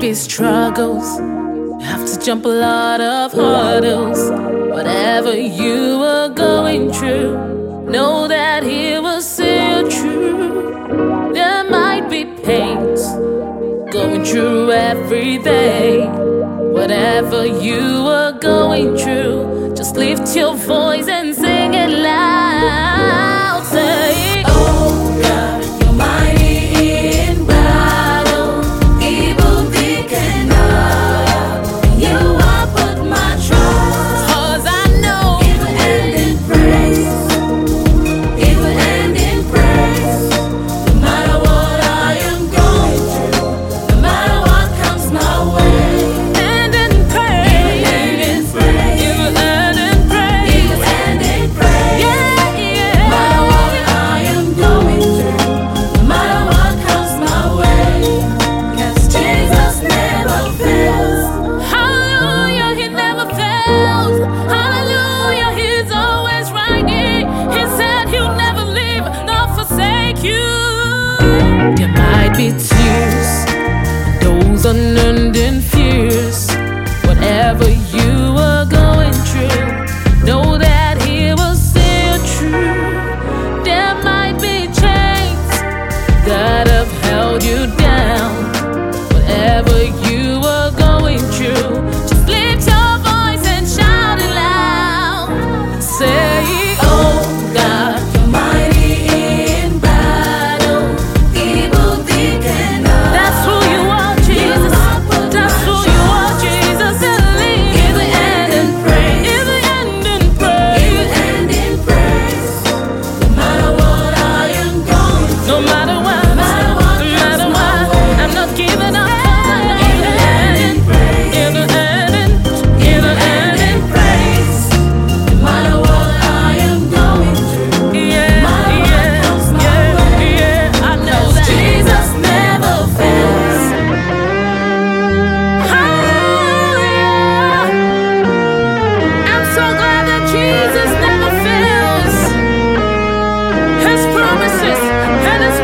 deepest struggles. You have to jump a lot of hurdles. Whatever you were going through, know that He will see you through. There might be pains going through every day. Whatever you were going through, just lift your voice and sing it loud. Jesus never fails. His promises and his